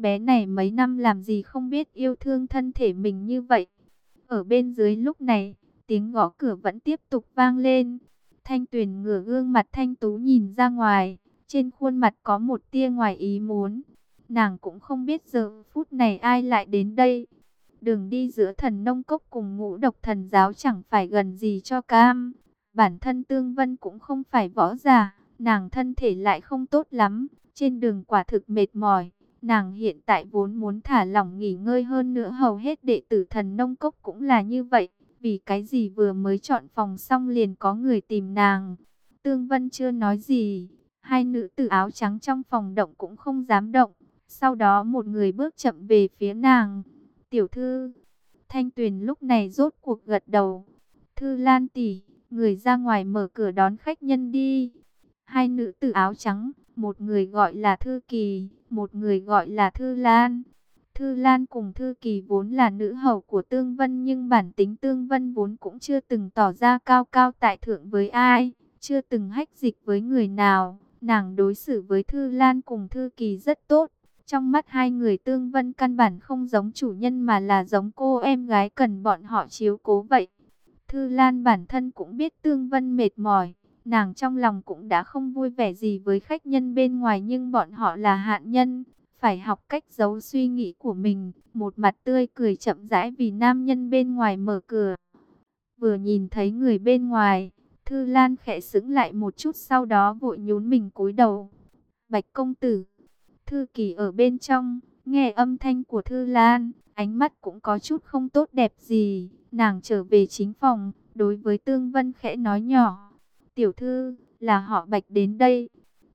bé này mấy năm làm gì không biết yêu thương thân thể mình như vậy. Ở bên dưới lúc này, tiếng gõ cửa vẫn tiếp tục vang lên. Thanh Tuyền ngửa gương mặt thanh tú nhìn ra ngoài, trên khuôn mặt có một tia ngoài ý muốn. Nàng cũng không biết giờ phút này ai lại đến đây. Đường đi giữa thần nông cốc cùng ngũ độc thần giáo chẳng phải gần gì cho cam. Bản thân Tương Vân cũng không phải võ giả, nàng thân thể lại không tốt lắm, trên đường quả thực mệt mỏi. Nàng hiện tại vốn muốn thả lỏng nghỉ ngơi hơn nữa hầu hết đệ tử thần nông cốc cũng là như vậy. Vì cái gì vừa mới chọn phòng xong liền có người tìm nàng. Tương Vân chưa nói gì, hai nữ tử áo trắng trong phòng động cũng không dám động. Sau đó một người bước chậm về phía nàng. Tiểu thư, Thanh Tuyền lúc này rốt cuộc gật đầu. Thư Lan tỷ, người ra ngoài mở cửa đón khách nhân đi. Hai nữ tử áo trắng, một người gọi là Thư Kỳ, một người gọi là Thư Lan. Thư Lan cùng Thư Kỳ vốn là nữ hầu của Tương Vân nhưng bản tính Tương Vân vốn cũng chưa từng tỏ ra cao cao tại thượng với ai, chưa từng hách dịch với người nào. Nàng đối xử với Thư Lan cùng Thư Kỳ rất tốt. Trong mắt hai người Tương Vân căn bản không giống chủ nhân mà là giống cô em gái cần bọn họ chiếu cố vậy. Thư Lan bản thân cũng biết Tương Vân mệt mỏi, nàng trong lòng cũng đã không vui vẻ gì với khách nhân bên ngoài nhưng bọn họ là hạn nhân, phải học cách giấu suy nghĩ của mình, một mặt tươi cười chậm rãi vì nam nhân bên ngoài mở cửa. Vừa nhìn thấy người bên ngoài, Thư Lan khẽ sững lại một chút sau đó vội nhún mình cúi đầu. Bạch công tử, Thư Kỳ ở bên trong, nghe âm thanh của Thư Lan, ánh mắt cũng có chút không tốt đẹp gì. Nàng trở về chính phòng, đối với Tương Vân khẽ nói nhỏ. Tiểu thư, là họ Bạch đến đây.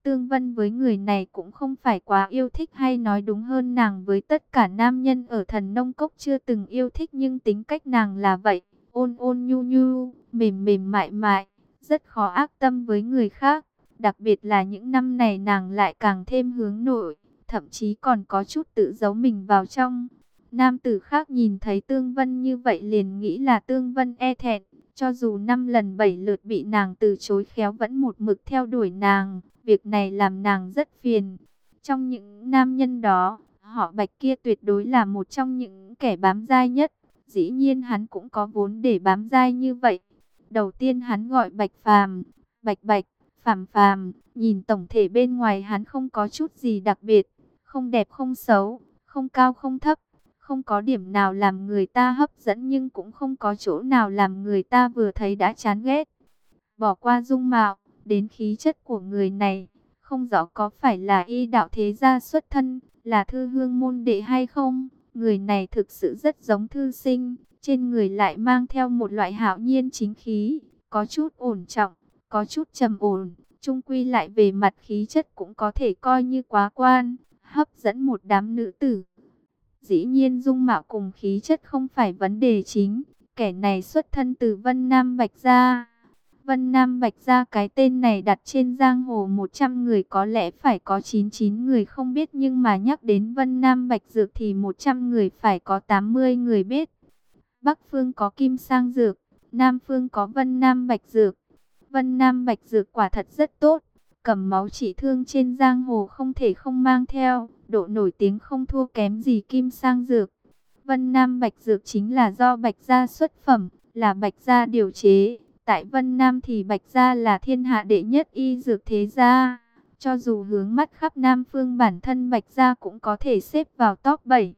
Tương Vân với người này cũng không phải quá yêu thích hay nói đúng hơn nàng với tất cả nam nhân ở thần nông cốc chưa từng yêu thích nhưng tính cách nàng là vậy. Ôn ôn nhu nhu, mềm mềm mại mại, rất khó ác tâm với người khác. Đặc biệt là những năm này nàng lại càng thêm hướng nội, thậm chí còn có chút tự giấu mình vào trong. Nam tử khác nhìn thấy Tương Vân như vậy liền nghĩ là Tương Vân e thẹn, cho dù năm lần bảy lượt bị nàng từ chối khéo vẫn một mực theo đuổi nàng, việc này làm nàng rất phiền. Trong những nam nhân đó, họ Bạch kia tuyệt đối là một trong những kẻ bám dai nhất, dĩ nhiên hắn cũng có vốn để bám dai như vậy. Đầu tiên hắn gọi Bạch Phàm, Bạch Bạch, Phàm Phàm, nhìn tổng thể bên ngoài hắn không có chút gì đặc biệt, không đẹp không xấu, không cao không thấp, không có điểm nào làm người ta hấp dẫn nhưng cũng không có chỗ nào làm người ta vừa thấy đã chán ghét. Bỏ qua dung mạo, đến khí chất của người này, không rõ có phải là y đạo thế gia xuất thân, là thư hương môn đệ hay không. Người này thực sự rất giống thư sinh, trên người lại mang theo một loại hạo nhiên chính khí, có chút ổn trọng, có chút trầm ổn, trung quy lại về mặt khí chất cũng có thể coi như quá quan, hấp dẫn một đám nữ tử. Dĩ nhiên dung mạo cùng khí chất không phải vấn đề chính, kẻ này xuất thân từ Vân Nam Bạch Gia. Vân Nam Bạch Gia cái tên này đặt trên giang hồ 100 người có lẽ phải có 99 người không biết nhưng mà nhắc đến Vân Nam Bạch Dược thì 100 người phải có 80 người biết. Bắc Phương có Kim Sang Dược, Nam Phương có Vân Nam Bạch Dược. Vân Nam Bạch Dược quả thật rất tốt, cầm máu chỉ thương trên giang hồ không thể không mang theo, độ nổi tiếng không thua kém gì Kim Sang Dược. Vân Nam Bạch Dược chính là do Bạch Gia xuất phẩm, là Bạch Gia điều chế. Tại Vân Nam thì Bạch Gia là thiên hạ đệ nhất y dược thế gia. Cho dù hướng mắt khắp Nam phương bản thân Bạch Gia cũng có thể xếp vào top 7.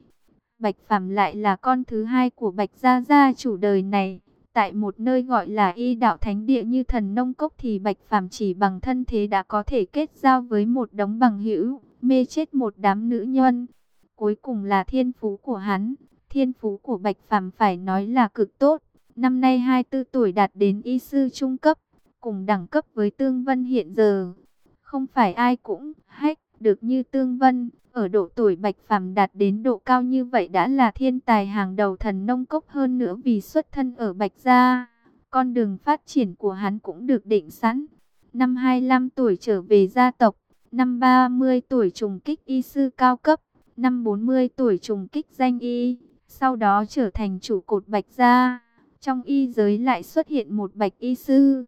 Bạch phạm lại là con thứ hai của Bạch Gia gia chủ đời này. Tại một nơi gọi là y đạo thánh địa như thần nông cốc thì Bạch Phàm chỉ bằng thân thế đã có thể kết giao với một đống bằng hữu, mê chết một đám nữ nhân. Cuối cùng là thiên phú của hắn, thiên phú của Bạch Phàm phải nói là cực tốt. Năm nay 24 tuổi đạt đến y sư trung cấp, cùng đẳng cấp với Tương Vân hiện giờ. Không phải ai cũng hách được như Tương Vân, ở độ tuổi Bạch Phàm đạt đến độ cao như vậy đã là thiên tài hàng đầu thần nông cốc hơn nữa vì xuất thân ở Bạch Gia. Con đường phát triển của hắn cũng được định sẵn. Năm 25 tuổi trở về gia tộc, năm 30 tuổi trùng kích y sư cao cấp, năm 40 tuổi trùng kích danh y, sau đó trở thành chủ cột Bạch Gia. Trong y giới lại xuất hiện một bạch y sư.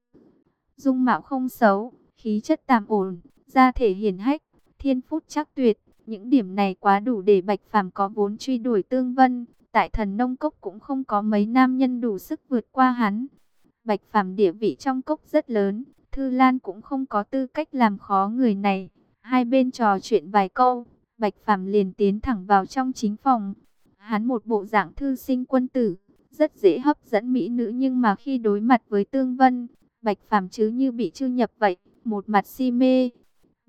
Dung mạo không xấu, khí chất tạm ổn, da thể hiền hách, thiên phúc chắc tuyệt, những điểm này quá đủ để Bạch Phàm có vốn truy đuổi Tương Vân, tại Thần Nông Cốc cũng không có mấy nam nhân đủ sức vượt qua hắn. Bạch Phàm địa vị trong cốc rất lớn, Thư Lan cũng không có tư cách làm khó người này. Hai bên trò chuyện vài câu, Bạch Phàm liền tiến thẳng vào trong chính phòng. Hắn một bộ dạng thư sinh quân tử, rất dễ hấp dẫn mỹ nữ nhưng mà khi đối mặt với Tương Vân, Bạch Phàm chứ như bị chư nhập vậy, một mặt si mê.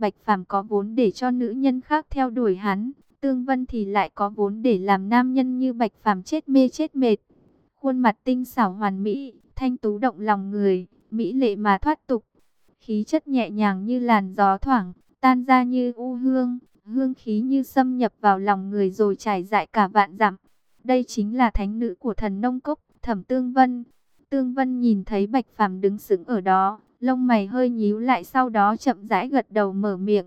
Bạch Phàm có vốn để cho nữ nhân khác theo đuổi hắn, Tương Vân thì lại có vốn để làm nam nhân như Bạch Phàm chết mê chết mệt. Khuôn mặt tinh xảo hoàn mỹ, thanh tú động lòng người, mỹ lệ mà thoát tục. Khí chất nhẹ nhàng như làn gió thoảng, tan ra như u hương, hương khí như xâm nhập vào lòng người rồi trải dại cả vạn dặm. Đây chính là thánh nữ của thần nông cốc, Thẩm Tương Vân. Tương Vân nhìn thấy Bạch Phàm đứng sững ở đó, lông mày hơi nhíu lại sau đó chậm rãi gật đầu mở miệng.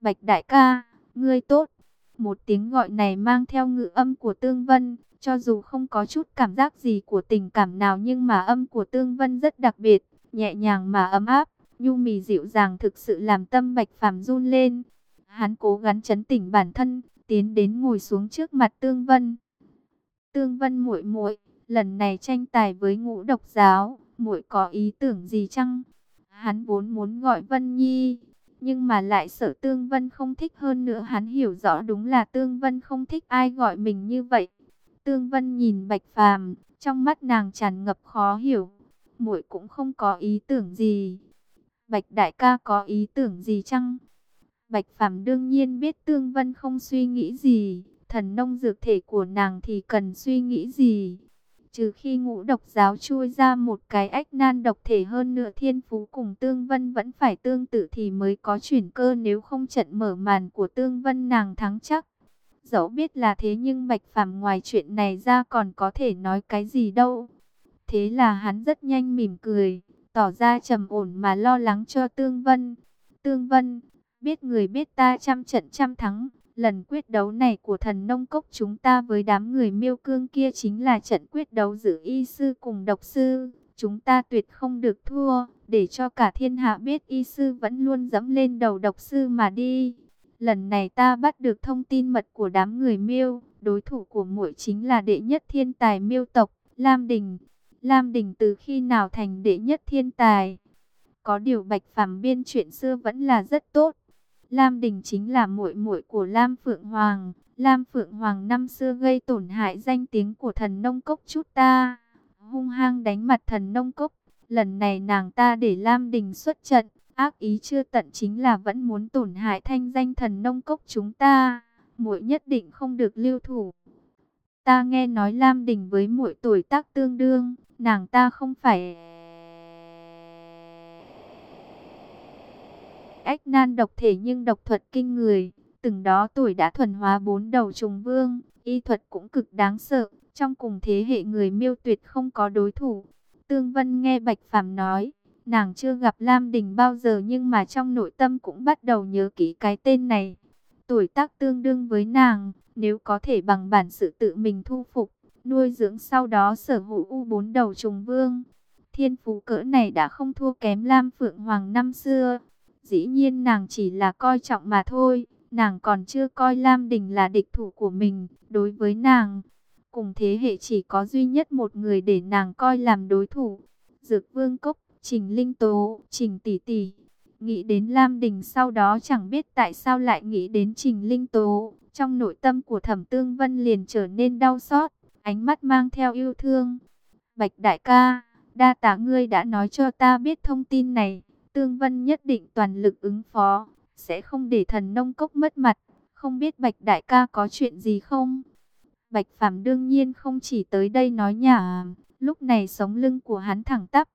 Bạch đại ca, ngươi tốt. Một tiếng gọi này mang theo ngữ âm của Tương Vân, cho dù không có chút cảm giác gì của tình cảm nào nhưng mà âm của Tương Vân rất đặc biệt, nhẹ nhàng mà ấm áp, nhu mì dịu dàng thực sự làm tâm Bạch Phàm run lên. Hắn cố gắng chấn tỉnh bản thân, tiến đến ngồi xuống trước mặt Tương Vân. Tương Vân muội muội, lần này tranh tài với Ngũ Độc giáo, muội có ý tưởng gì chăng? Hắn vốn muốn gọi Vân Nhi, nhưng mà lại sợ Tương Vân không thích hơn nữa, hắn hiểu rõ đúng là Tương Vân không thích ai gọi mình như vậy. Tương Vân nhìn Bạch Phàm, trong mắt nàng tràn ngập khó hiểu. Muội cũng không có ý tưởng gì. Bạch đại ca có ý tưởng gì chăng? Bạch Phàm đương nhiên biết Tương Vân không suy nghĩ gì, thần nông dược thể của nàng thì cần suy nghĩ gì. Trừ khi ngũ độc giáo chui ra một cái ách nan độc thể hơn nửa thiên phú cùng Tương Vân vẫn phải tương tự thì mới có chuyển cơ nếu không trận mở màn của Tương Vân nàng thắng chắc. Dẫu biết là thế nhưng Bạch Phàm ngoài chuyện này ra còn có thể nói cái gì đâu. Thế là hắn rất nhanh mỉm cười, tỏ ra trầm ổn mà lo lắng cho Tương Vân. Tương Vân, biết người biết ta trăm trận trăm thắng. Lần quyết đấu này của thần nông cốc chúng ta với đám người miêu cương kia chính là trận quyết đấu giữa y sư cùng độc sư. Chúng ta tuyệt không được thua, để cho cả thiên hạ biết y sư vẫn luôn dẫm lên đầu độc sư mà đi. Lần này ta bắt được thông tin mật của đám người miêu, đối thủ của muội chính là đệ nhất thiên tài miêu tộc, Lam Đình. Lam Đình từ khi nào thành đệ nhất thiên tài? Có điều Bạch Phàm biên chuyện xưa vẫn là rất tốt. Lam Đình chính là muội muội của Lam Phượng Hoàng. Lam Phượng Hoàng năm xưa gây tổn hại danh tiếng của thần nông cốc chút ta. Hung hăng đánh mặt thần nông cốc. Lần này nàng ta để Lam Đình xuất trận. Ác ý chưa tận chính là vẫn muốn tổn hại thanh danh thần nông cốc chúng ta. Muội nhất định không được lưu thủ. Ta nghe nói Lam Đình với muội tuổi tác tương đương. Nàng ta không phải... ách nan độc thể nhưng độc thuật kinh người. Từng đó tuổi đã thuần hóa bốn đầu trùng vương, y thuật cũng cực đáng sợ. Trong cùng thế hệ người miêu tuyệt không có đối thủ. Tương Vân nghe Bạch Phàm nói, nàng chưa gặp Lam Đình bao giờ nhưng mà trong nội tâm cũng bắt đầu nhớ kỹ cái tên này. Tuổi tác tương đương với nàng, nếu có thể bằng bản sự tự mình thu phục, nuôi dưỡng sau đó sở hữu u bốn đầu trùng vương. Thiên phú cỡ này đã không thua kém Lam Phượng Hoàng năm xưa. Dĩ nhiên nàng chỉ là coi trọng mà thôi, nàng còn chưa coi Lam Đình là địch thủ của mình. Đối với nàng, cùng thế hệ chỉ có duy nhất một người để nàng coi làm đối thủ. Dược Vương Cốc, Trình Linh Tố, Trình Tỷ Tỷ. Nghĩ đến Lam Đình sau đó chẳng biết tại sao lại nghĩ đến Trình Linh Tố. Trong nội tâm của Thẩm Tương Vân liền trở nên đau xót, ánh mắt mang theo yêu thương. Bạch Đại ca, đa tá ngươi đã nói cho ta biết thông tin này. Tương Vân nhất định toàn lực ứng phó, sẽ không để thần nông cốc mất mặt. Không biết Bạch Đại ca có chuyện gì không? Bạch Phàm đương nhiên không chỉ tới đây nói nhả, lúc này sống lưng của hắn thẳng tắp.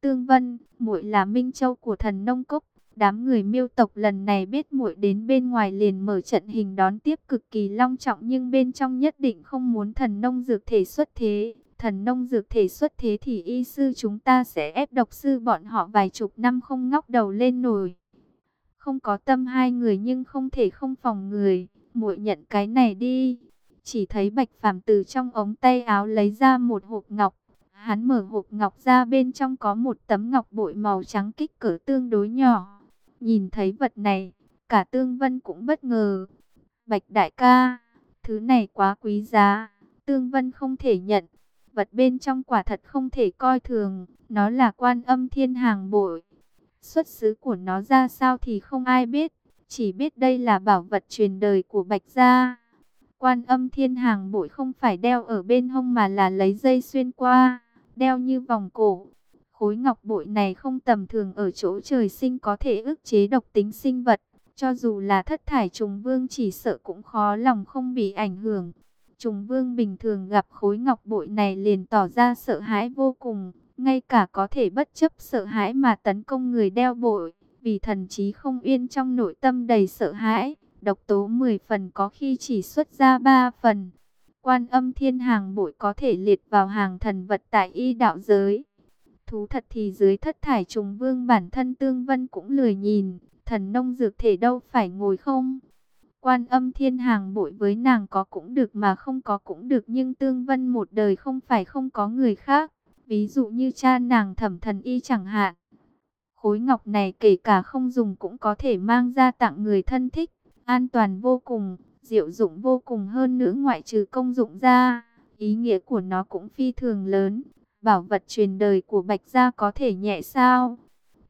Tương Vân, muội là Minh Châu của thần nông cốc. Đám người miêu tộc lần này biết muội đến bên ngoài liền mở trận hình đón tiếp cực kỳ long trọng nhưng bên trong nhất định không muốn thần nông dược thể xuất thế thần nông dược thể xuất thế thì y sư chúng ta sẽ ép độc sư bọn họ vài chục năm không ngóc đầu lên nổi. Không có tâm hai người nhưng không thể không phòng người, muội nhận cái này đi. Chỉ thấy Bạch Phàm từ trong ống tay áo lấy ra một hộp ngọc. Hắn mở hộp ngọc ra bên trong có một tấm ngọc bội màu trắng kích cỡ tương đối nhỏ. Nhìn thấy vật này, cả Tương Vân cũng bất ngờ. Bạch đại ca, thứ này quá quý giá, Tương Vân không thể nhận. Vật bên trong quả thật không thể coi thường, nó là quan âm thiên hàng bội. Xuất xứ của nó ra sao thì không ai biết, chỉ biết đây là bảo vật truyền đời của Bạch Gia. Quan âm thiên hàng bội không phải đeo ở bên hông mà là lấy dây xuyên qua, đeo như vòng cổ. Khối ngọc bội này không tầm thường ở chỗ trời sinh có thể ức chế độc tính sinh vật. Cho dù là thất thải trùng vương chỉ sợ cũng khó lòng không bị ảnh hưởng. Trùng vương bình thường gặp khối ngọc bội này liền tỏ ra sợ hãi vô cùng. Ngay cả có thể bất chấp sợ hãi mà tấn công người đeo bội. Vì thần trí không yên trong nội tâm đầy sợ hãi. Độc tố 10 phần có khi chỉ xuất ra 3 phần. Quan âm thiên hàng bội có thể liệt vào hàng thần vật tại y đạo giới. Thú thật thì dưới thất thải trùng vương bản thân tương vân cũng lười nhìn, thần nông dược thể đâu phải ngồi không. Quan âm thiên hàng bội với nàng có cũng được mà không có cũng được nhưng tương vân một đời không phải không có người khác. Ví dụ như cha nàng thẩm thần y chẳng hạn. Khối ngọc này kể cả không dùng cũng có thể mang ra tặng người thân thích. An toàn vô cùng, diệu dụng vô cùng hơn nữa ngoại trừ công dụng ra. Ý nghĩa của nó cũng phi thường lớn. Bảo vật truyền đời của Bạch Gia có thể nhẹ sao?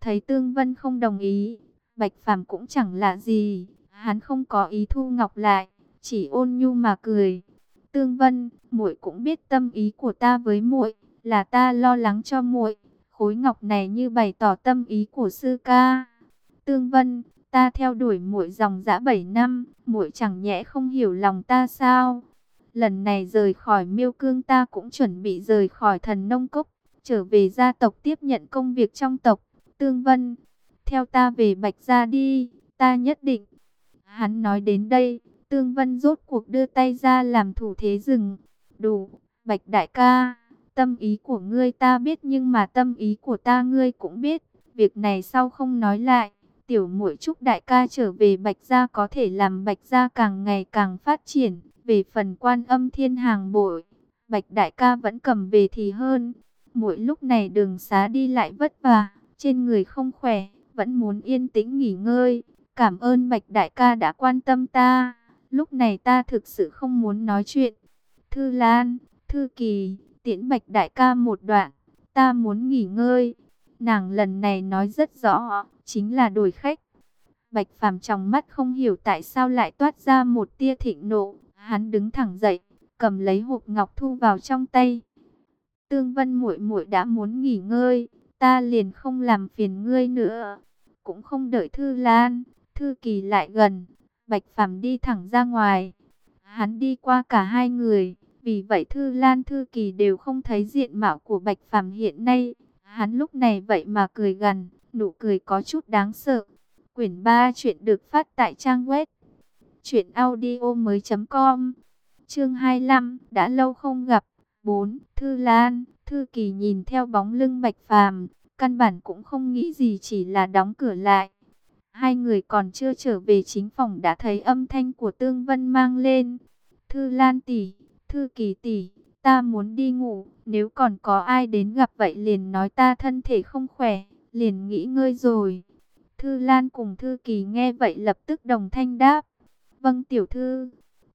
Thấy Tương Vân không đồng ý, Bạch Phàm cũng chẳng lạ gì, hắn không có ý thu ngọc lại, chỉ ôn nhu mà cười. Tương Vân, muội cũng biết tâm ý của ta với muội, là ta lo lắng cho muội. Khối ngọc này như bày tỏ tâm ý của sư ca. Tương Vân, ta theo đuổi muội dòng dã 7 năm, muội chẳng nhẽ không hiểu lòng ta sao? Lần này rời khỏi Miêu Cương ta cũng chuẩn bị rời khỏi Thần Nông Cốc, trở về gia tộc tiếp nhận công việc trong tộc. Tương Vân, theo ta về Bạch Gia đi, ta nhất định. Hắn nói đến đây, Tương Vân rốt cuộc đưa tay ra làm thủ thế dừng Đủ, Bạch Đại ca, tâm ý của ngươi ta biết nhưng mà tâm ý của ta ngươi cũng biết. Việc này sau không nói lại, tiểu muội chúc đại ca trở về Bạch Gia có thể làm Bạch Gia càng ngày càng phát triển. Về phần quan âm thiên hàng bội, Bạch Đại ca vẫn cầm về thì hơn. Mỗi lúc này đường xá đi lại vất vả, trên người không khỏe vẫn muốn yên tĩnh nghỉ ngơi. Cảm ơn Bạch Đại ca đã quan tâm ta. Lúc này ta thực sự không muốn nói chuyện. Thư Lan, Thư Kỳ, tiễn Bạch Đại ca một đoạn. Ta muốn nghỉ ngơi. Nàng lần này nói rất rõ, chính là đổi khách. Bạch Phàm trong mắt không hiểu tại sao lại toát ra một tia thịnh nộ. Hắn đứng thẳng dậy, cầm lấy hộp ngọc thu vào trong tay. Tương Vân muội muội đã muốn nghỉ ngơi, ta liền không làm phiền ngươi nữa cũng không đợi Thư Lan, Thư Kỳ lại gần, Bạch Phàm đi thẳng ra ngoài. Hắn đi qua cả hai người, vì vậy Thư Lan Thư Kỳ đều không thấy diện mạo của Bạch Phàm hiện nay. Hắn lúc này vậy mà cười gần, nụ cười có chút đáng sợ. Quyển 3 chuyện được phát tại trang web truyệnaudiomoi.com. Chương 25, đã lâu không gặp. 4. Thư Lan, Thư Kỳ nhìn theo bóng lưng Bạch Phàm, Căn bản cũng không nghĩ gì chỉ là đóng cửa lại. Hai người còn chưa trở về chính phòng đã thấy âm thanh của Tương Vân mang lên. Thư Lan tỷ, Thư Kỳ tỷ, ta muốn đi ngủ, nếu còn có ai đến gặp vậy liền nói ta thân thể không khỏe, liền nghỉ ngơi rồi. Thư Lan cùng Thư Kỳ nghe vậy lập tức đồng thanh đáp. Vâng tiểu thư.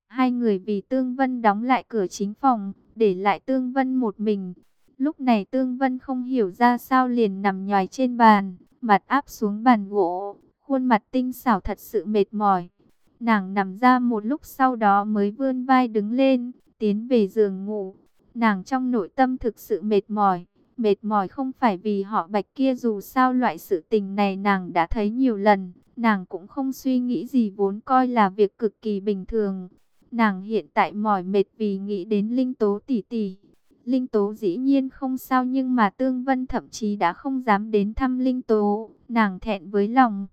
Hai người vì Tương Vân đóng lại cửa chính phòng, để lại Tương Vân một mình. Lúc này Tương Vân không hiểu ra sao liền nằm nhòi trên bàn, mặt áp xuống bàn gỗ, khuôn mặt tinh xảo thật sự mệt mỏi. Nàng nằm ra một lúc sau đó mới vươn vai đứng lên, tiến về giường ngủ. Nàng trong nội tâm thực sự mệt mỏi, mệt mỏi không phải vì họ bạch kia dù sao loại sự tình này nàng đã thấy nhiều lần, nàng cũng không suy nghĩ gì vốn coi là việc cực kỳ bình thường. Nàng hiện tại mỏi mệt vì nghĩ đến linh tố tỷ tỷ, Linh Tố dĩ nhiên không sao nhưng mà Tương Vân thậm chí đã không dám đến thăm Linh Tố, nàng thẹn với lòng.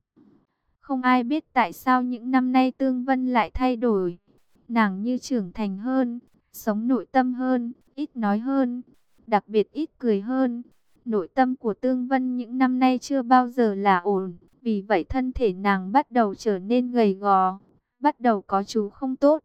Không ai biết tại sao những năm nay Tương Vân lại thay đổi. Nàng như trưởng thành hơn, sống nội tâm hơn, ít nói hơn, đặc biệt ít cười hơn. Nội tâm của Tương Vân những năm nay chưa bao giờ là ổn, vì vậy thân thể nàng bắt đầu trở nên gầy gò, bắt đầu có chú không tốt.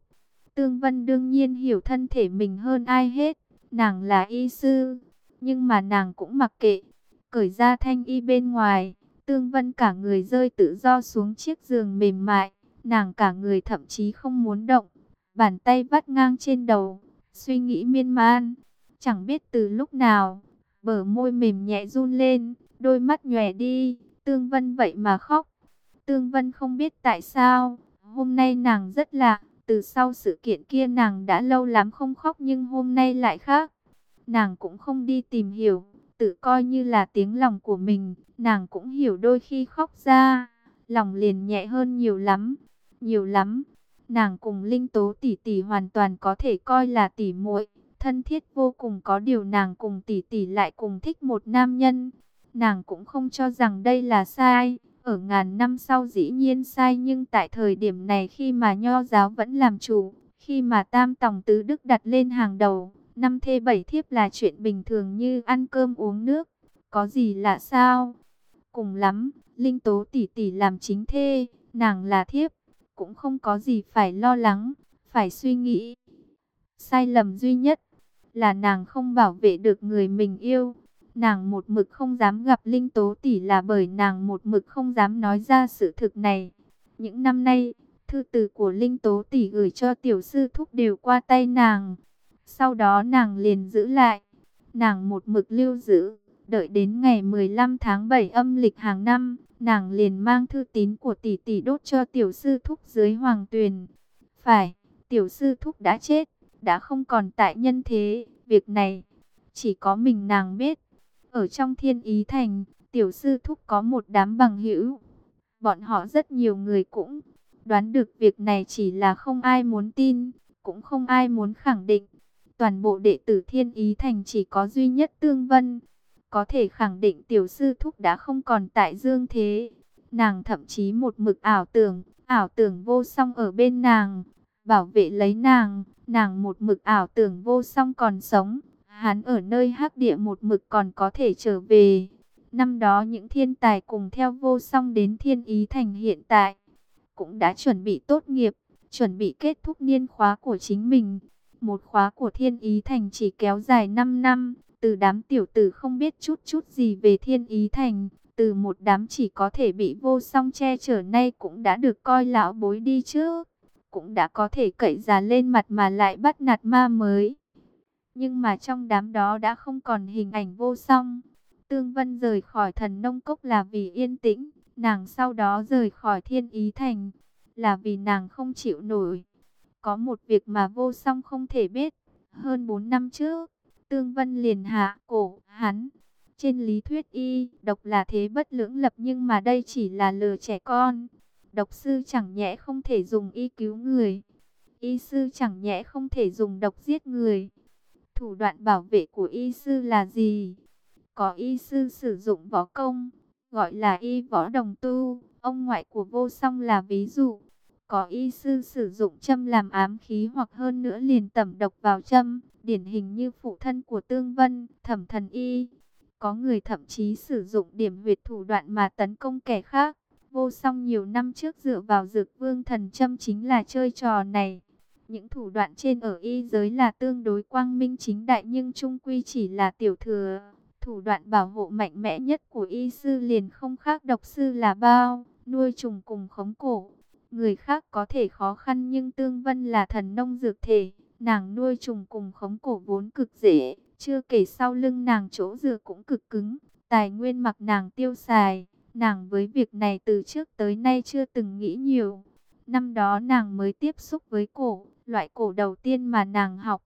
Tương Vân đương nhiên hiểu thân thể mình hơn ai hết. Nàng là y sư, nhưng mà nàng cũng mặc kệ. Cởi ra thanh y bên ngoài, tương vân cả người rơi tự do xuống chiếc giường mềm mại. nàng cả người thậm chí không muốn động, bàn tay vắt ngang trên đầu, suy nghĩ miên man, chẳng biết từ lúc nào, bờ môi mềm nhẹ run lên, đôi mắt nhòe đi, Tương Vân vậy mà khóc. Tương Vân không biết tại sao, hôm nay nàng rất lạ, từ sau sự kiện kia nàng đã lâu lắm không khóc nhưng hôm nay lại khác. Nàng cũng không đi tìm hiểu, tự coi như là tiếng lòng của mình, nàng cũng hiểu đôi khi khóc ra, lòng liền nhẹ hơn nhiều lắm, nhiều lắm. Nàng cùng Linh Tố tỷ tỷ hoàn toàn có thể coi là tỷ muội, thân thiết vô cùng có điều nàng cùng tỷ tỷ lại cùng thích một nam nhân. Nàng cũng không cho rằng đây là sai, ở ngàn năm sau dĩ nhiên sai nhưng tại thời điểm này khi mà nho giáo vẫn làm chủ, khi mà tam tòng tứ đức đặt lên hàng đầu, năm thê bảy thiếp là chuyện bình thường như ăn cơm uống nước, có gì lạ sao? Cùng lắm, Linh Tố tỷ tỷ làm chính thê, nàng là thiếp, cũng không có gì phải lo lắng, phải suy nghĩ. Sai lầm duy nhất là nàng không bảo vệ được người mình yêu. Nàng một mực không dám gặp Linh Tố Tỷ là bởi nàng một mực không dám nói ra sự thực này. Những năm nay, thư từ của Linh Tố Tỷ gửi cho tiểu sư thúc đều qua tay nàng. Sau đó nàng liền giữ lại. Nàng một mực lưu giữ, đợi đến ngày 15 tháng 7 âm lịch hàng năm, nàng liền mang thư tín của tỷ tỷ đốt cho tiểu sư thúc dưới hoàng tuyền. Phải, tiểu sư thúc đã chết, đã không còn tại nhân thế, việc này chỉ có mình nàng biết. Ở trong thiên ý thành, tiểu sư thúc có một đám bằng hữu. Bọn họ rất nhiều người cũng đoán được việc này chỉ là không ai muốn tin, cũng không ai muốn khẳng định. Toàn bộ đệ tử thiên ý thành chỉ có duy nhất tương vân. Có thể khẳng định tiểu sư thúc đã không còn tại dương thế. Nàng thậm chí một mực ảo tưởng, ảo tưởng vô song ở bên nàng, bảo vệ lấy nàng. Nàng một mực ảo tưởng vô song còn sống, Hắn ở nơi hắc địa một mực còn có thể trở về. Năm đó những thiên tài cùng theo vô song đến thiên ý thành hiện tại. Cũng đã chuẩn bị tốt nghiệp, chuẩn bị kết thúc niên khóa của chính mình. Một khóa của thiên ý thành chỉ kéo dài 5 năm. Từ đám tiểu tử không biết chút chút gì về thiên ý thành. Từ một đám chỉ có thể bị vô song che chở nay cũng đã được coi lão bối đi chứ Cũng đã có thể cậy già lên mặt mà lại bắt nạt ma mới. Nhưng mà trong đám đó đã không còn hình ảnh vô song. Tương Vân rời khỏi thần nông cốc là vì yên tĩnh. Nàng sau đó rời khỏi thiên ý thành là vì nàng không chịu nổi. Có một việc mà vô song không thể biết. Hơn 4 năm trước, Tương Vân liền hạ cổ hắn. Trên lý thuyết y, độc là thế bất lưỡng lập nhưng mà đây chỉ là lừa trẻ con. Độc sư chẳng nhẽ không thể dùng y cứu người. Y sư chẳng nhẽ không thể dùng độc giết người. Thủ đoạn bảo vệ của y sư là gì? Có y sư sử dụng võ công, gọi là y võ đồng tu. Ông ngoại của vô song là ví dụ. Có y sư sử dụng châm làm ám khí hoặc hơn nữa liền tẩm độc vào châm. Điển hình như phụ thân của Tương Vân, thẩm thần y. Có người thậm chí sử dụng điểm huyệt thủ đoạn mà tấn công kẻ khác. Vô song nhiều năm trước dựa vào dược vương thần châm chính là chơi trò này. Những thủ đoạn trên ở y giới là tương đối quang minh chính đại nhưng trung quy chỉ là tiểu thừa. Thủ đoạn bảo hộ mạnh mẽ nhất của y sư liền không khác độc sư là bao, nuôi trùng cùng khống cổ. Người khác có thể khó khăn nhưng tương vân là thần nông dược thể, nàng nuôi trùng cùng khống cổ vốn cực dễ, chưa kể sau lưng nàng chỗ dừa cũng cực cứng, tài nguyên mặc nàng tiêu xài. Nàng với việc này từ trước tới nay chưa từng nghĩ nhiều. Năm đó nàng mới tiếp xúc với cổ, Loại cổ đầu tiên mà nàng học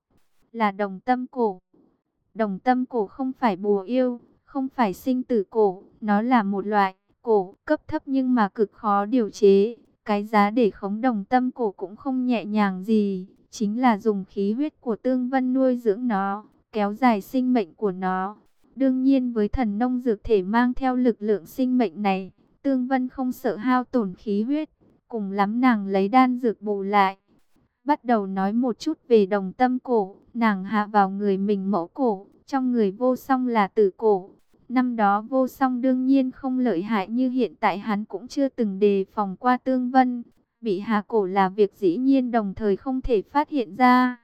là đồng tâm cổ. Đồng tâm cổ không phải bùa yêu, không phải sinh tử cổ, nó là một loại cổ cấp thấp nhưng mà cực khó điều chế. Cái giá để khống đồng tâm cổ cũng không nhẹ nhàng gì, chính là dùng khí huyết của tương vân nuôi dưỡng nó, kéo dài sinh mệnh của nó. Đương nhiên với thần nông dược thể mang theo lực lượng sinh mệnh này, tương vân không sợ hao tổn khí huyết, cùng lắm nàng lấy đan dược bù lại. Bắt đầu nói một chút về đồng tâm cổ, nàng hạ vào người mình mẫu cổ, trong người vô song là tử cổ. Năm đó vô song đương nhiên không lợi hại như hiện tại hắn cũng chưa từng đề phòng qua tương vân. Bị hạ cổ là việc dĩ nhiên đồng thời không thể phát hiện ra.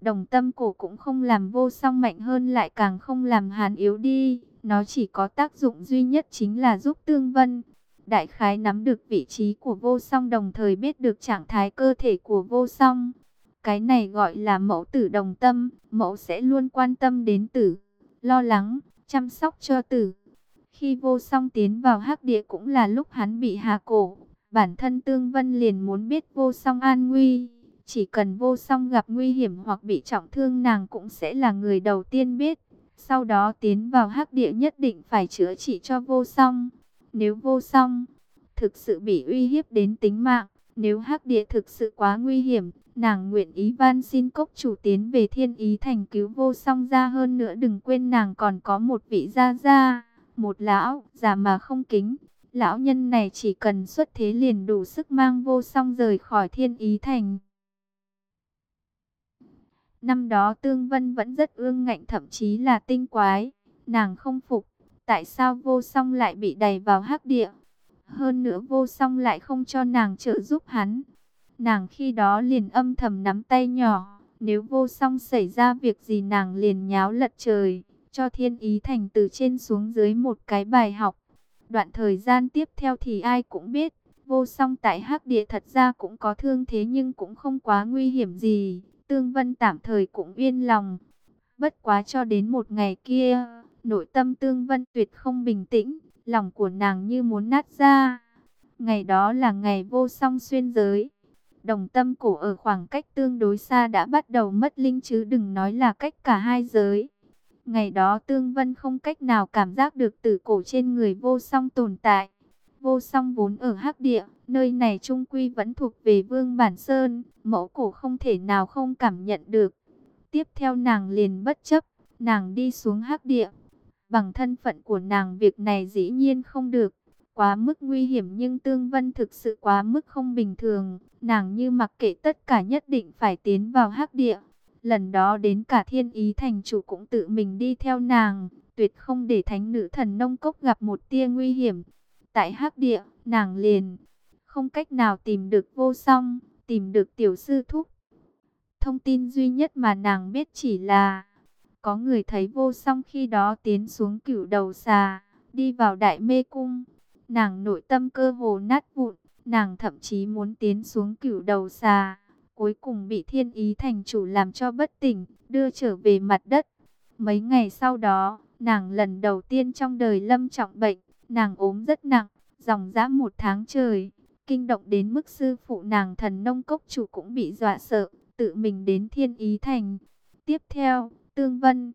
Đồng tâm cổ cũng không làm vô song mạnh hơn lại càng không làm hắn yếu đi. Nó chỉ có tác dụng duy nhất chính là giúp tương vân. đại khái nắm được vị trí của vô song đồng thời biết được trạng thái cơ thể của vô song. Cái này gọi là mẫu tử đồng tâm, mẫu sẽ luôn quan tâm đến tử, lo lắng, chăm sóc cho tử. Khi vô song tiến vào hắc địa cũng là lúc hắn bị hạ cổ, bản thân Tương Vân liền muốn biết vô song an nguy. Chỉ cần vô song gặp nguy hiểm hoặc bị trọng thương nàng cũng sẽ là người đầu tiên biết. Sau đó tiến vào hắc địa nhất định phải chữa trị cho vô song. Nếu vô song thực sự bị uy hiếp đến tính mạng, nếu hắc địa thực sự quá nguy hiểm, nàng nguyện ý van xin cốc chủ tiến về thiên ý thành cứu vô song ra hơn nữa đừng quên nàng còn có một vị gia gia, một lão, già mà không kính. Lão nhân này chỉ cần xuất thế liền đủ sức mang vô song rời khỏi thiên ý thành. Năm đó Tương Vân vẫn rất ương ngạnh thậm chí là tinh quái. Nàng không phục, tại sao vô song lại bị đẩy vào hắc địa. Hơn nữa vô song lại không cho nàng trợ giúp hắn. Nàng khi đó liền âm thầm nắm tay nhỏ. Nếu vô song xảy ra việc gì nàng liền nháo lật trời. Cho thiên ý thành từ trên xuống dưới một cái bài học. Đoạn thời gian tiếp theo thì ai cũng biết. Vô song tại hắc địa thật ra cũng có thương thế nhưng cũng không quá nguy hiểm gì. Tương Vân tạm thời cũng yên lòng. Bất quá cho đến một ngày kia, nội tâm Tương Vân tuyệt không bình tĩnh, lòng của nàng như muốn nát ra. Ngày đó là ngày vô song xuyên giới. Đồng tâm cổ ở khoảng cách tương đối xa đã bắt đầu mất linh chứ đừng nói là cách cả hai giới. Ngày đó Tương Vân không cách nào cảm giác được tử cổ trên người vô song tồn tại. Vô song vốn ở hắc địa, nơi này trung quy vẫn thuộc về Vương Bản Sơn, mẫu cổ không thể nào không cảm nhận được. Tiếp theo nàng liền bất chấp, nàng đi xuống hắc địa. Bằng thân phận của nàng việc này dĩ nhiên không được, quá mức nguy hiểm nhưng Tương Vân thực sự quá mức không bình thường. Nàng như mặc kệ tất cả nhất định phải tiến vào hắc địa. Lần đó đến cả thiên ý thành chủ cũng tự mình đi theo nàng, tuyệt không để thánh nữ thần nông cốc gặp một tia nguy hiểm. Tại hắc địa, nàng liền không cách nào tìm được vô song, tìm được tiểu sư thúc. Thông tin duy nhất mà nàng biết chỉ là có người thấy vô song khi đó tiến xuống cửu đầu xà, đi vào đại mê cung. Nàng nội tâm cơ hồ nát vụn, nàng thậm chí muốn tiến xuống cửu đầu xà. Cuối cùng bị thiên ý thành chủ làm cho bất tỉnh, đưa trở về mặt đất. Mấy ngày sau đó, nàng lần đầu tiên trong đời lâm trọng bệnh, nàng ốm rất nặng, dòng dã một tháng trời kinh động đến mức sư phụ nàng thần nông cốc chủ cũng bị dọa sợ, tự mình đến thiên ý thành. Tiếp theo, Tương Vân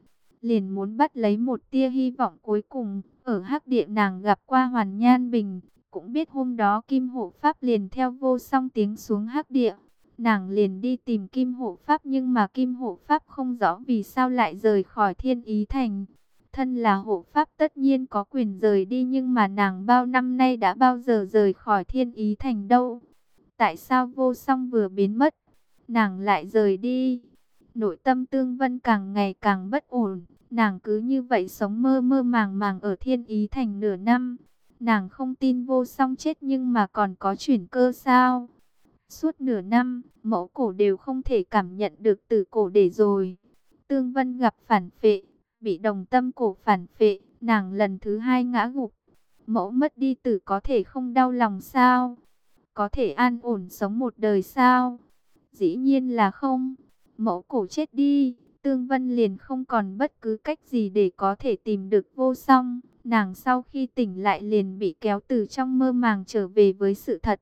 liền muốn bắt lấy một tia hy vọng cuối cùng, ở hắc địa nàng gặp qua Hoàn Nhan Bình, cũng biết hôm đó Kim Hộ Pháp liền theo vô song tiếng xuống hắc địa. Nàng liền đi tìm Kim Hộ Pháp nhưng mà Kim Hộ Pháp không rõ vì sao lại rời khỏi thiên ý thành. Thân là hộ pháp tất nhiên có quyền rời đi nhưng mà nàng bao năm nay đã bao giờ rời khỏi thiên ý thành đâu. Tại sao vô song vừa biến mất, nàng lại rời đi. Nội tâm tương vân càng ngày càng bất ổn, nàng cứ như vậy sống mơ mơ màng màng ở thiên ý thành nửa năm. Nàng không tin vô song chết nhưng mà còn có chuyển cơ sao. Suốt nửa năm, mẫu cổ đều không thể cảm nhận được từ cổ để rồi. Tương Vân gặp phản phệ, bị đồng tâm cổ phản phệ, nàng lần thứ hai ngã gục. Mẫu mất đi tử có thể không đau lòng sao? Có thể an ổn sống một đời sao? Dĩ nhiên là không. Mẫu cổ chết đi, Tương Vân liền không còn bất cứ cách gì để có thể tìm được vô song. Nàng sau khi tỉnh lại liền bị kéo từ trong mơ màng trở về với sự thật.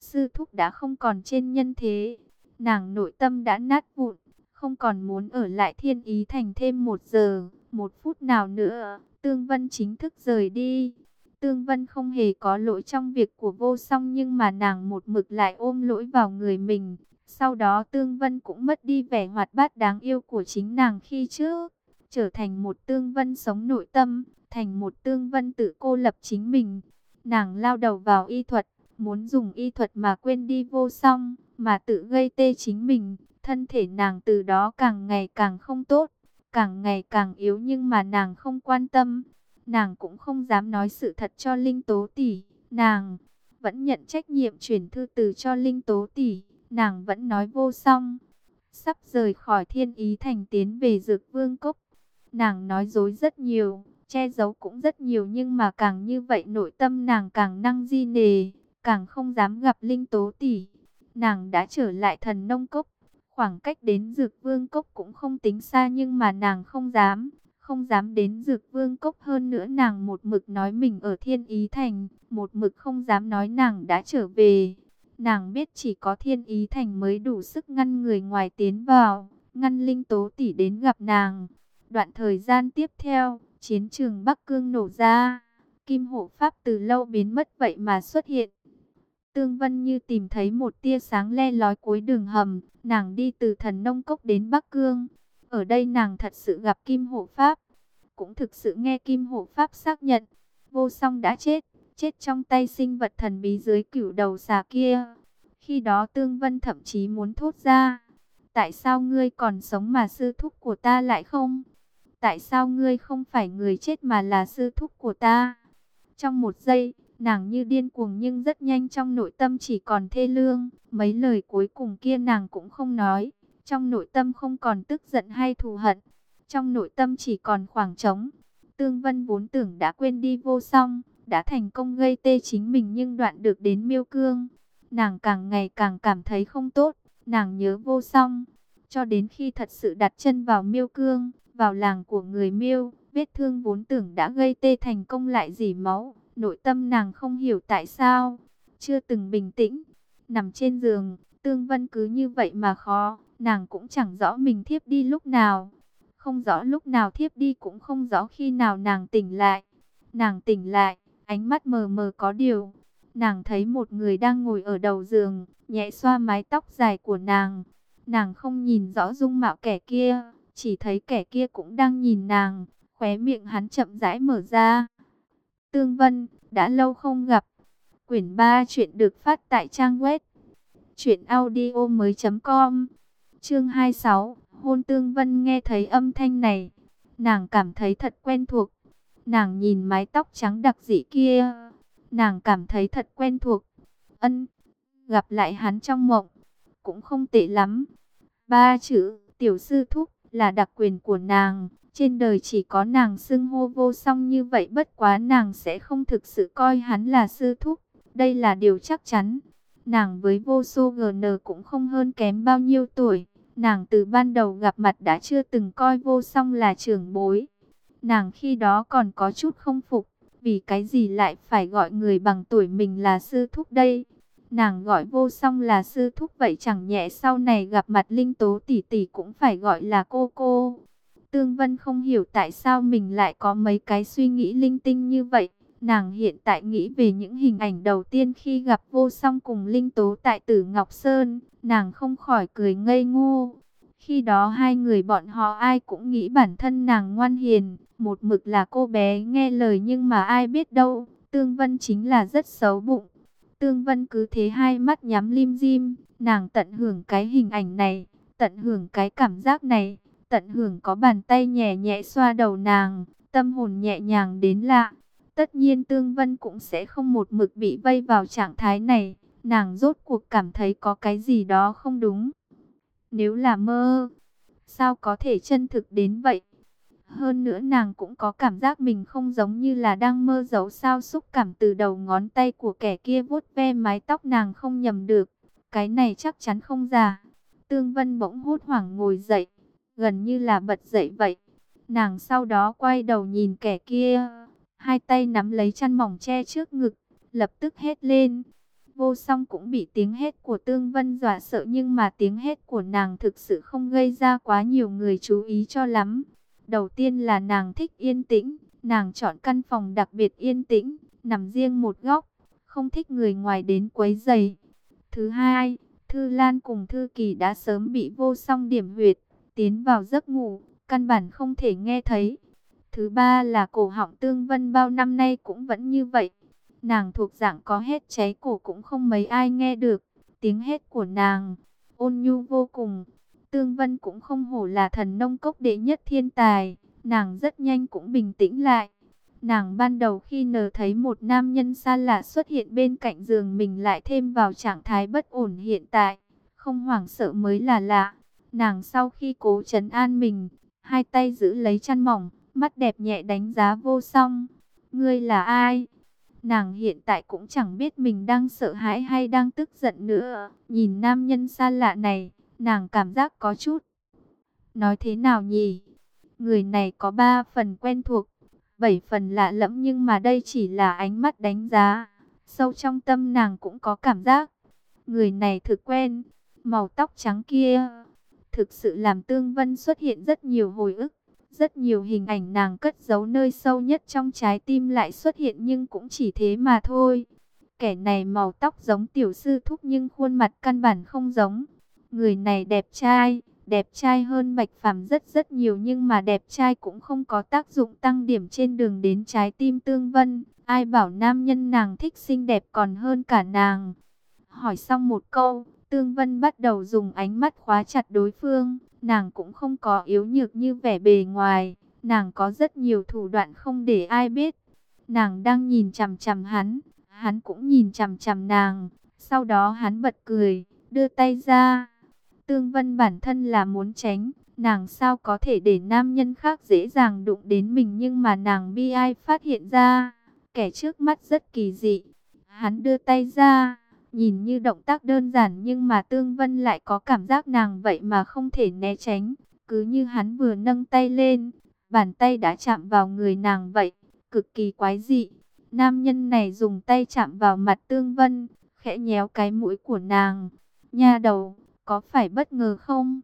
Sư thúc đã không còn trên nhân thế. Nàng nội tâm đã nát vụn không còn muốn ở lại thiên ý thành thêm một giờ, một phút nào nữa, Tương Vân chính thức rời đi. Tương Vân không hề có lỗi trong việc của vô song nhưng mà nàng một mực lại ôm lỗi vào người mình. Sau đó Tương Vân cũng mất đi vẻ hoạt bát đáng yêu của chính nàng khi trước, trở thành một Tương Vân sống nội tâm, thành một Tương Vân tự cô lập chính mình. Nàng lao đầu vào y thuật, muốn dùng y thuật mà quên đi vô song, mà tự gây tê chính mình. Thân thể nàng từ đó càng ngày càng không tốt, càng ngày càng yếu nhưng mà nàng không quan tâm. Nàng cũng không dám nói sự thật cho Linh Tố tỷ, nàng vẫn nhận trách nhiệm chuyển thư từ cho Linh Tố tỷ, nàng vẫn nói vô song. Sắp rời khỏi Thiên Ý thành tiến về Dược Vương cốc. Nàng nói dối rất nhiều, che giấu cũng rất nhiều nhưng mà càng như vậy nội tâm nàng càng năng di nề, càng không dám gặp Linh Tố tỷ. Nàng đã trở lại thần nông cốc, khoảng cách đến Dược Vương cốc cũng không tính xa nhưng mà nàng không dám, không dám đến Dược Vương cốc hơn nữa nàng một mực nói mình ở Thiên Ý Thành, một mực không dám nói nàng đã trở về. Nàng biết chỉ có Thiên Ý Thành mới đủ sức ngăn người ngoài tiến vào, ngăn Linh Tố tỷ đến gặp nàng. Đoạn thời gian tiếp theo, chiến trường Bắc Cương nổ ra, Kim Hộ Pháp từ lâu biến mất vậy mà xuất hiện. Tương Vân như tìm thấy một tia sáng le lói cuối đường hầm, nàng đi từ thần nông cốc đến Bắc Cương. Ở đây nàng thật sự gặp Kim Hộ Pháp, cũng thực sự nghe Kim Hộ Pháp xác nhận, vô song đã chết, chết trong tay sinh vật thần bí dưới cửu đầu xà kia. Khi đó Tương Vân thậm chí muốn thốt ra, tại sao ngươi còn sống mà sư thúc của ta lại không? Tại sao ngươi không phải người chết mà là sư thúc của ta? Trong một giây, nàng như điên cuồng nhưng rất nhanh trong nội tâm chỉ còn thê lương. Mấy lời cuối cùng kia nàng cũng không nói. Trong nội tâm không còn tức giận hay thù hận. Trong nội tâm chỉ còn khoảng trống. Tương Vân vốn tưởng đã quên đi vô song, đã thành công gây tê chính mình nhưng đoạn được đến miêu cương. Nàng càng ngày càng cảm thấy không tốt, nàng nhớ vô song. Cho đến khi thật sự đặt chân vào miêu cương, vào làng của người miêu, vết thương vốn tưởng đã gây tê thành công lại dỉ máu. Nội tâm nàng không hiểu tại sao, chưa từng bình tĩnh, nằm trên giường, tương vân cứ như vậy mà khó, nàng cũng chẳng rõ mình thiếp đi lúc nào. Không rõ lúc nào thiếp đi cũng không rõ khi nào nàng tỉnh lại. Nàng tỉnh lại, ánh mắt mờ mờ có điều. Nàng thấy một người đang ngồi ở đầu giường, nhẹ xoa mái tóc dài của nàng. Nàng không nhìn rõ dung mạo kẻ kia, chỉ thấy kẻ kia cũng đang nhìn nàng, khóe miệng hắn chậm rãi mở ra. Tương Vân, đã lâu không gặp. Quyển 3 chuyện được phát tại trang web truyệnaudiomoi.com. Chương 26, hôn Tương Vân nghe thấy âm thanh này, nàng cảm thấy thật quen thuộc. Nàng nhìn mái tóc trắng đặc dị kia, nàng cảm thấy thật quen thuộc. Ân, gặp lại hắn trong mộng, cũng không tệ lắm. Ba chữ, tiểu sư thúc, là đặc quyền của nàng. Trên đời chỉ có nàng xưng hô vô song như vậy bất quá nàng sẽ không thực sự coi hắn là sư thúc. Đây là điều chắc chắn. Nàng với vô số GN cũng không hơn kém bao nhiêu tuổi. Nàng từ ban đầu gặp mặt đã chưa từng coi vô song là trưởng bối. Nàng khi đó còn có chút không phục. Vì cái gì lại phải gọi người bằng tuổi mình là sư thúc đây? Nàng gọi vô song là sư thúc vậy chẳng nhẹ sau này gặp mặt Linh Tố tỷ tỷ cũng phải gọi là cô cô. Tương Vân không hiểu tại sao mình lại có mấy cái suy nghĩ linh tinh như vậy. Nàng hiện tại nghĩ về những hình ảnh đầu tiên khi gặp vô song cùng Linh Tố tại Tử Ngọc Sơn. Nàng không khỏi cười ngây ngô. Khi đó hai người bọn họ ai cũng nghĩ bản thân nàng ngoan hiền. Một mực là cô bé nghe lời nhưng mà ai biết đâu. Tương Vân chính là rất xấu bụng. Tương Vân cứ thế hai mắt nhắm lim dim. Nàng tận hưởng cái hình ảnh này. Tận hưởng cái cảm giác này tận hưởng có bàn tay nhẹ nhẹ xoa đầu nàng, tâm hồn nhẹ nhàng đến lạ. Tất nhiên Tương Vân cũng sẽ không một mực bị vây vào trạng thái này, nàng rốt cuộc cảm thấy có cái gì đó không đúng. Nếu là mơ, sao có thể chân thực đến vậy? Hơn nữa nàng cũng có cảm giác mình không giống như là đang mơ giấu sao xúc cảm từ đầu ngón tay của kẻ kia vuốt ve mái tóc nàng không nhầm được. Cái này chắc chắn không giả. Tương Vân bỗng hốt hoảng ngồi dậy, gần như là bật dậy vậy. Nàng sau đó quay đầu nhìn kẻ kia, hai tay nắm lấy chăn mỏng che trước ngực, lập tức hét lên. Vô song cũng bị tiếng hét của Tương Vân dọa sợ nhưng mà tiếng hét của nàng thực sự không gây ra quá nhiều người chú ý cho lắm. Đầu tiên là nàng thích yên tĩnh, nàng chọn căn phòng đặc biệt yên tĩnh, nằm riêng một góc, không thích người ngoài đến quấy giày. Thứ hai, Thư Lan cùng Thư Kỳ đã sớm bị vô song điểm huyệt, tiến vào giấc ngủ, căn bản không thể nghe thấy. Thứ ba là cổ họng tương vân bao năm nay cũng vẫn như vậy. Nàng thuộc dạng có hết cháy cổ cũng không mấy ai nghe được. Tiếng hét của nàng, ôn nhu vô cùng. Tương vân cũng không hổ là thần nông cốc đệ nhất thiên tài. Nàng rất nhanh cũng bình tĩnh lại. Nàng ban đầu khi nờ thấy một nam nhân xa lạ xuất hiện bên cạnh giường mình lại thêm vào trạng thái bất ổn hiện tại. Không hoảng sợ mới là lạ. Nàng sau khi cố chấn an mình, hai tay giữ lấy chăn mỏng, mắt đẹp nhẹ đánh giá vô song. Ngươi là ai? Nàng hiện tại cũng chẳng biết mình đang sợ hãi hay đang tức giận nữa. Nhìn nam nhân xa lạ này, nàng cảm giác có chút. Nói thế nào nhỉ? Người này có ba phần quen thuộc, bảy phần lạ lẫm nhưng mà đây chỉ là ánh mắt đánh giá. Sâu trong tâm nàng cũng có cảm giác. Người này thực quen, màu tóc trắng kia. Thực sự làm Tương Vân xuất hiện rất nhiều hồi ức. Rất nhiều hình ảnh nàng cất giấu nơi sâu nhất trong trái tim lại xuất hiện nhưng cũng chỉ thế mà thôi. Kẻ này màu tóc giống tiểu sư thúc nhưng khuôn mặt căn bản không giống. Người này đẹp trai, đẹp trai hơn Bạch Phàm rất rất nhiều nhưng mà đẹp trai cũng không có tác dụng tăng điểm trên đường đến trái tim Tương Vân. Ai bảo nam nhân nàng thích xinh đẹp còn hơn cả nàng. Hỏi xong một câu, Tương Vân bắt đầu dùng ánh mắt khóa chặt đối phương. Nàng cũng không có yếu nhược như vẻ bề ngoài. Nàng có rất nhiều thủ đoạn không để ai biết. Nàng đang nhìn chằm chằm hắn. Hắn cũng nhìn chằm chằm nàng. Sau đó hắn bật cười, đưa tay ra. Tương Vân bản thân là muốn tránh. Nàng sao có thể để nam nhân khác dễ dàng đụng đến mình nhưng mà nàng bi ai phát hiện ra. Kẻ trước mắt rất kỳ dị. Hắn đưa tay ra Nhìn như động tác đơn giản nhưng mà Tương Vân lại có cảm giác nàng vậy mà không thể né tránh. Cứ như hắn vừa nâng tay lên, bàn tay đã chạm vào người nàng vậy, cực kỳ quái dị. Nam nhân này dùng tay chạm vào mặt Tương Vân, khẽ nhéo cái mũi của nàng. Nha đầu, có phải bất ngờ không?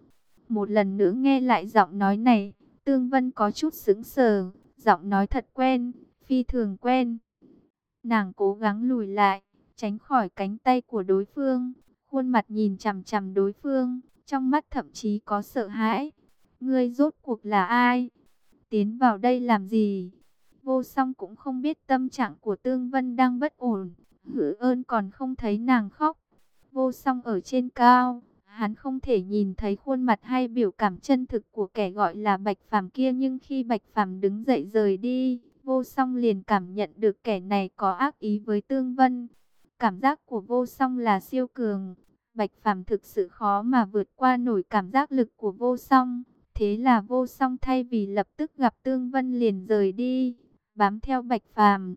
Một lần nữa nghe lại giọng nói này, Tương Vân có chút sững sờ, giọng nói thật quen, phi thường quen. Nàng cố gắng lùi lại, tránh khỏi cánh tay của đối phương, khuôn mặt nhìn chằm chằm đối phương, trong mắt thậm chí có sợ hãi. Ngươi rốt cuộc là ai? Tiến vào đây làm gì? Vô song cũng không biết tâm trạng của Tương Vân đang bất ổn, hữu ơn còn không thấy nàng khóc. Vô song ở trên cao, hắn không thể nhìn thấy khuôn mặt hay biểu cảm chân thực của kẻ gọi là Bạch Phàm kia nhưng khi Bạch Phàm đứng dậy rời đi, vô song liền cảm nhận được kẻ này có ác ý với Tương Vân. Cảm giác của vô song là siêu cường. Bạch Phàm thực sự khó mà vượt qua nổi cảm giác lực của vô song. Thế là vô song thay vì lập tức gặp Tương Vân liền rời đi, bám theo Bạch Phàm.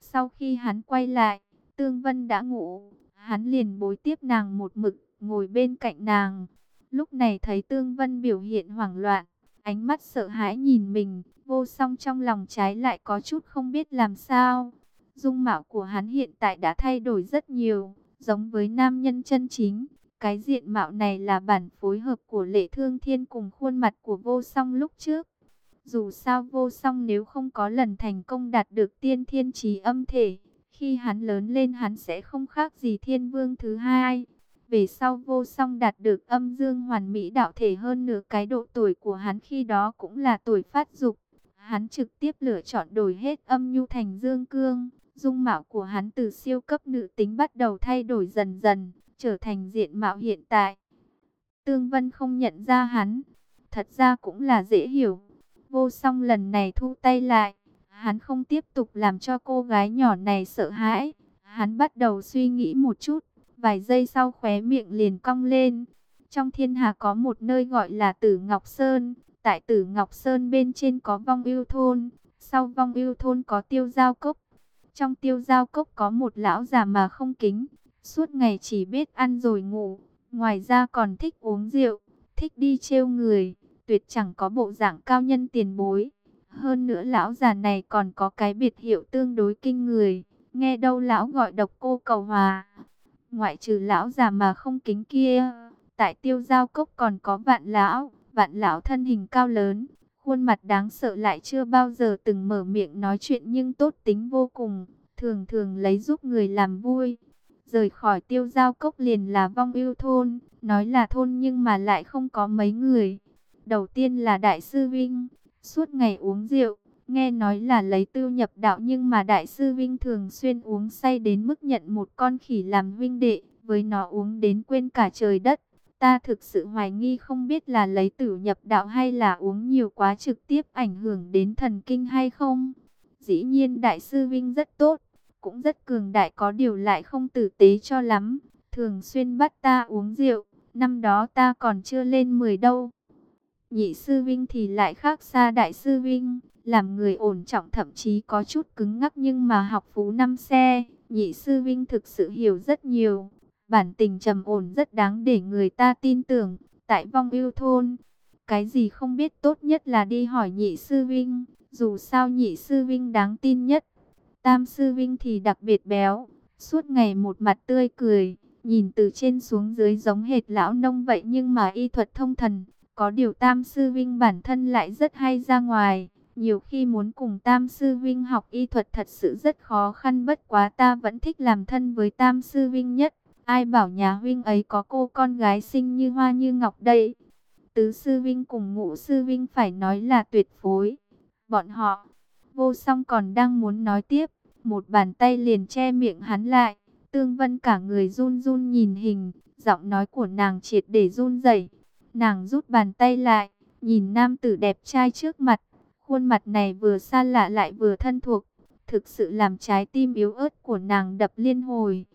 Sau khi hắn quay lại, Tương Vân đã ngủ, hắn liền bối tiếp nàng một mực, ngồi bên cạnh nàng. Lúc này thấy Tương Vân biểu hiện hoảng loạn, ánh mắt sợ hãi nhìn mình, vô song trong lòng trái lại có chút không biết làm sao. Dung mạo của hắn hiện tại đã thay đổi rất nhiều, giống với nam nhân chân chính. Cái diện mạo này là bản phối hợp của lệ thương thiên cùng khuôn mặt của vô song lúc trước. Dù sao vô song nếu không có lần thành công đạt được tiên thiên trí âm thể, khi hắn lớn lên hắn sẽ không khác gì thiên vương thứ hai. Về sau vô song đạt được âm dương hoàn mỹ đạo thể hơn nửa cái độ tuổi của hắn khi đó cũng là tuổi phát dục. Hắn trực tiếp lựa chọn đổi hết âm nhu thành dương cương. Dung mạo của hắn từ siêu cấp nữ tính bắt đầu thay đổi dần dần, trở thành diện mạo hiện tại. Tương Vân không nhận ra hắn, thật ra cũng là dễ hiểu. Vô song lần này thu tay lại, hắn không tiếp tục làm cho cô gái nhỏ này sợ hãi. Hắn bắt đầu suy nghĩ một chút, vài giây sau khóe miệng liền cong lên. Trong thiên hà có một nơi gọi là Tử Ngọc Sơn, tại Tử Ngọc Sơn bên trên có vong yêu thôn, sau vong yêu thôn có tiêu giao cốc. Trong tiêu giao cốc có một lão già mà không kính, suốt ngày chỉ biết ăn rồi ngủ, ngoài ra còn thích uống rượu, thích đi trêu người, tuyệt chẳng có bộ dạng cao nhân tiền bối. Hơn nữa lão già này còn có cái biệt hiệu tương đối kinh người, nghe đâu lão gọi độc cô cầu hòa. Ngoại trừ lão già mà không kính kia, tại tiêu giao cốc còn có vạn lão, vạn lão thân hình cao lớn, Khuôn mặt đáng sợ lại chưa bao giờ từng mở miệng nói chuyện nhưng tốt tính vô cùng, thường thường lấy giúp người làm vui. Rời khỏi tiêu giao cốc liền là vong yêu thôn, nói là thôn nhưng mà lại không có mấy người. Đầu tiên là Đại sư Vinh, suốt ngày uống rượu, nghe nói là lấy tiêu nhập đạo nhưng mà Đại sư Vinh thường xuyên uống say đến mức nhận một con khỉ làm vinh đệ, với nó uống đến quên cả trời đất. Ta thực sự hoài nghi không biết là lấy tử nhập đạo hay là uống nhiều quá trực tiếp ảnh hưởng đến thần kinh hay không. Dĩ nhiên Đại sư Vinh rất tốt, cũng rất cường đại có điều lại không tử tế cho lắm. Thường xuyên bắt ta uống rượu, năm đó ta còn chưa lên 10 đâu. Nhị sư Vinh thì lại khác xa Đại sư Vinh, làm người ổn trọng thậm chí có chút cứng ngắc nhưng mà học phú năm xe, nhị sư vinh thực sự hiểu rất nhiều. Bản tình trầm ổn rất đáng để người ta tin tưởng, tại vong yêu thôn. Cái gì không biết tốt nhất là đi hỏi nhị sư vinh, dù sao nhị sư vinh đáng tin nhất. Tam sư vinh thì đặc biệt béo, suốt ngày một mặt tươi cười, nhìn từ trên xuống dưới giống hệt lão nông vậy nhưng mà y thuật thông thần. Có điều tam sư vinh bản thân lại rất hay ra ngoài, nhiều khi muốn cùng Tam Sư Vinh học y thuật thật sự rất khó khăn bất quá ta vẫn thích làm thân với Tam Sư Vinh nhất. Ai bảo nhà huynh ấy có cô con gái xinh như hoa như ngọc đây. Tứ Sư Vinh cùng ngũ Sư Vinh phải nói là tuyệt phối. Bọn họ, vô song còn đang muốn nói tiếp, một bàn tay liền che miệng hắn lại. Tương Vân cả người run run nhìn hình, giọng nói của nàng triệt để run rẩy. Nàng rút bàn tay lại, nhìn nam tử đẹp trai trước mặt, Khuôn mặt này vừa xa lạ lại vừa thân thuộc, thực sự làm trái tim yếu ớt của nàng đập liên hồi.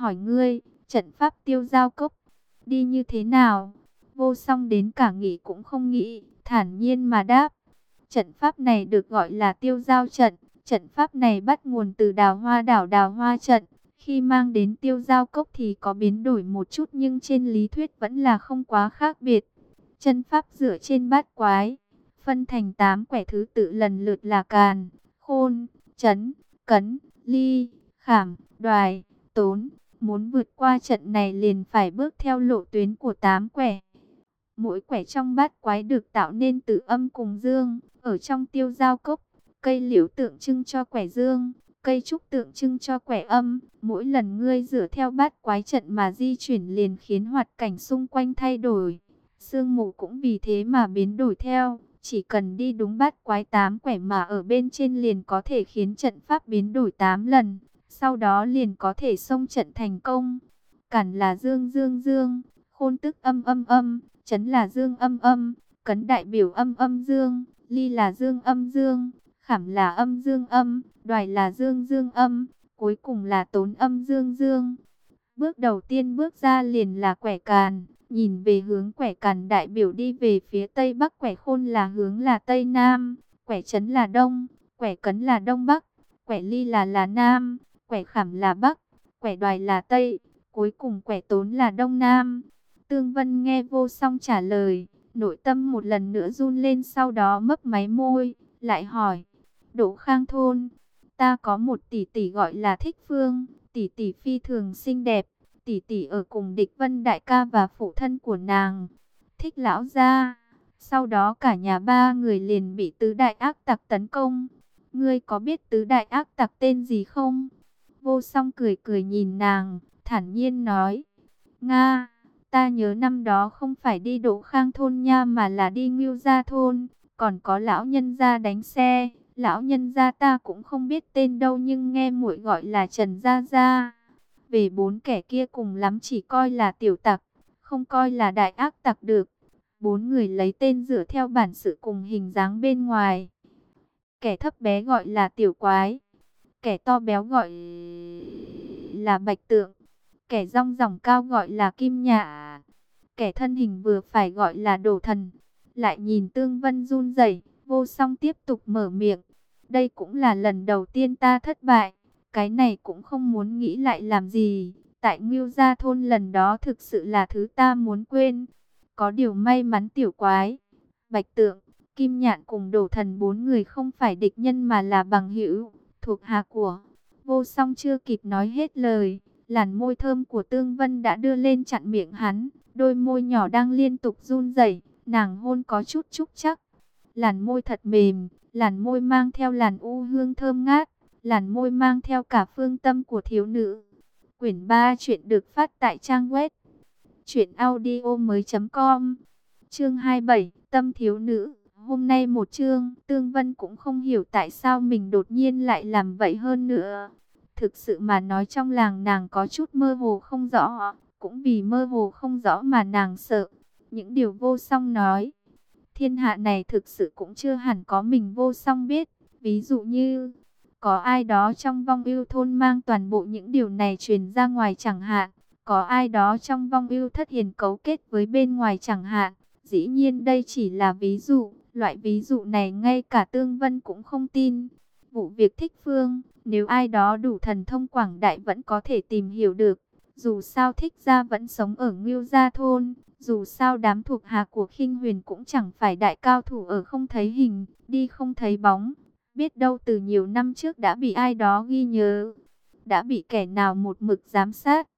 Hỏi ngươi, trận pháp tiêu giao cốc, đi như thế nào? Vô song đến cả nghĩ cũng không nghĩ, thản nhiên mà đáp. Trận pháp này được gọi là tiêu giao trận. Trận pháp này bắt nguồn từ đào hoa đảo đào hoa trận. Khi mang đến tiêu giao cốc thì có biến đổi một chút nhưng trên lý thuyết vẫn là không quá khác biệt. Chân pháp dựa trên bát quái, phân thành 8 quẻ thứ tự lần lượt là càn, khôn, chấn, cấn, ly, khảm, đoài, tốn. Muốn vượt qua trận này liền phải bước theo lộ tuyến của tám quẻ. Mỗi quẻ trong bát quái được tạo nên từ âm cùng dương, ở trong tiêu giao cốc, cây liễu tượng trưng cho quẻ dương, cây trúc tượng trưng cho quẻ âm. Mỗi lần ngươi dựa theo bát quái trận mà di chuyển liền khiến hoạt cảnh xung quanh thay đổi. Sương mù cũng vì thế mà biến đổi theo. Chỉ cần đi đúng bát quái tám quẻ mà ở bên trên liền có thể khiến trận pháp biến đổi 8 lần. Sau đó liền có thể xông trận thành công. Cản là dương dương dương, khôn tức âm âm âm, chấn là dương âm âm, cấn đại biểu âm âm dương, ly là dương âm dương, khảm là âm dương âm, đoài là dương dương âm, cuối cùng là tốn âm dương dương. Bước đầu tiên bước ra liền là quẻ càn, Nhìn về hướng quẻ càn đại biểu đi về phía tây bắc quẻ khôn là hướng là tây nam, quẻ chấn là đông, quẻ cấn là đông bắc, quẻ ly là là nam, quẻ khảm là bắc, quẻ đoài là tây, cuối cùng quẻ tốn là đông nam. Tương Vân nghe vô song trả lời, nội tâm một lần nữa run lên sau đó mấp máy môi, lại hỏi, Đỗ Khang Thôn, ta có một tỷ tỷ gọi là Thích Phương, tỷ tỷ phi thường xinh đẹp, tỷ tỷ ở cùng địch vân đại ca và phụ thân của nàng. Thích lão gia. Sau đó cả nhà ba người liền bị tứ đại ác tặc tấn công. Ngươi có biết tứ đại ác tặc tên gì không? Vô song cười cười nhìn nàng, thản nhiên nói. Nga, ta nhớ năm đó không phải đi đỗ khang thôn nha mà là đi ngưu gia thôn. Còn có lão nhân gia đánh xe. Lão nhân gia ta cũng không biết tên đâu nhưng nghe muội gọi là Trần Gia Gia. Về bốn kẻ kia cùng lắm chỉ coi là tiểu tặc, không coi là đại ác tặc được. Bốn người lấy tên dựa theo bản sự cùng hình dáng bên ngoài. Kẻ thấp bé gọi là tiểu quái, kẻ to béo gọi là bạch tượng, kẻ rong ròng cao gọi là kim nhạ, kẻ thân hình vừa phải gọi là đổ thần. Lại nhìn Tương Vân run rẩy, vô song tiếp tục mở miệng. Đây cũng là lần đầu tiên ta thất bại. Cái này cũng không muốn nghĩ lại làm gì. Tại Ngưu Gia Thôn lần đó thực sự là thứ ta muốn quên. Có điều may mắn tiểu quái. Bạch Tượng, Kim Nhạn cùng đổ thần bốn người không phải địch nhân mà là bằng hữu, thuộc hạ của. Vô song chưa kịp nói hết lời. Làn môi thơm của Tương Vân đã đưa lên chặn miệng hắn. Đôi môi nhỏ đang liên tục run rẩy, nàng hôn có chút chúc chắc. Làn môi thật mềm, làn môi mang theo làn u hương thơm ngát làn môi mang theo cả phương tâm của thiếu nữ. Quyển 3 chuyện được phát tại trang web truyệnaudiomoi.com. Chương 27, tâm thiếu nữ. Hôm nay một chương, Tương Vân cũng không hiểu tại sao mình đột nhiên lại làm vậy hơn nữa. Thực sự mà nói trong làng nàng có chút mơ hồ không rõ, cũng vì mơ hồ không rõ mà nàng sợ. Những điều vô song nói, thiên hạ này thực sự cũng chưa hẳn có mình vô song biết. Ví dụ như, có ai đó trong vong yêu thôn mang toàn bộ những điều này truyền ra ngoài chẳng hạn. Có ai đó trong vong yêu thất hiền cấu kết với bên ngoài chẳng hạn. Dĩ nhiên đây chỉ là ví dụ, Loại ví dụ này ngay cả Tương Vân cũng không tin. Vụ việc thích phương, nếu ai đó đủ thần thông quảng đại vẫn có thể tìm hiểu được. Dù sao thích gia vẫn sống ở Ngưu Gia Thôn, dù sao đám thuộc hạ của khinh huyền cũng chẳng phải đại cao thủ ở không thấy hình, đi không thấy bóng. Biết đâu từ nhiều năm trước đã bị ai đó ghi nhớ, đã bị kẻ nào một mực giám sát.